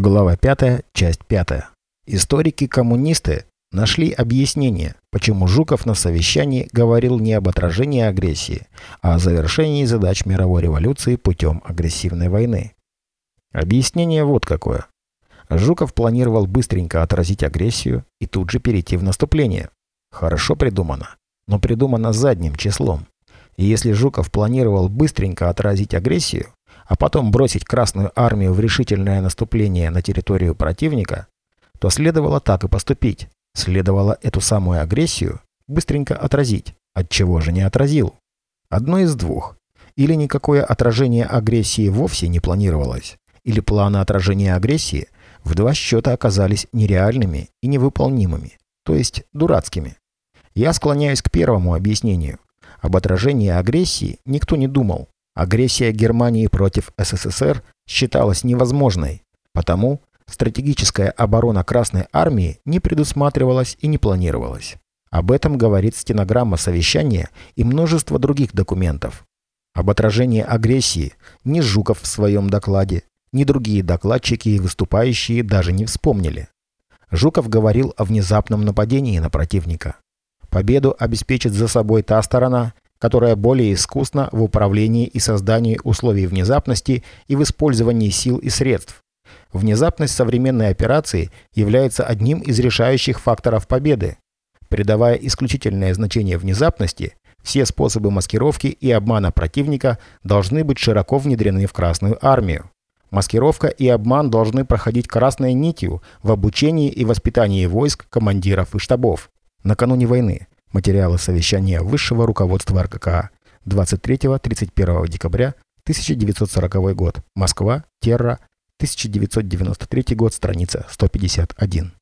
Глава 5, часть 5. Историки-коммунисты нашли объяснение, почему Жуков на совещании говорил не об отражении агрессии, а о завершении задач мировой революции путем агрессивной войны. Объяснение вот какое. Жуков планировал быстренько отразить агрессию и тут же перейти в наступление. Хорошо придумано, но придумано задним числом. И если Жуков планировал быстренько отразить агрессию, а потом бросить Красную Армию в решительное наступление на территорию противника, то следовало так и поступить. Следовало эту самую агрессию быстренько отразить. От чего же не отразил? Одно из двух. Или никакое отражение агрессии вовсе не планировалось, или планы отражения агрессии в два счета оказались нереальными и невыполнимыми, то есть дурацкими. Я склоняюсь к первому объяснению. Об отражении агрессии никто не думал, Агрессия Германии против СССР считалась невозможной, потому стратегическая оборона Красной Армии не предусматривалась и не планировалась. Об этом говорит стенограмма совещания и множество других документов. Об отражении агрессии ни Жуков в своем докладе, ни другие докладчики и выступающие даже не вспомнили. Жуков говорил о внезапном нападении на противника. Победу обеспечит за собой та сторона, которая более искусна в управлении и создании условий внезапности и в использовании сил и средств. Внезапность современной операции является одним из решающих факторов победы. Придавая исключительное значение внезапности, все способы маскировки и обмана противника должны быть широко внедрены в Красную армию. Маскировка и обман должны проходить красной нитью в обучении и воспитании войск, командиров и штабов. Накануне войны Материалы совещания высшего руководства РККА 23-31 декабря 1940 год. Москва. Терра. 1993 год. Страница 151.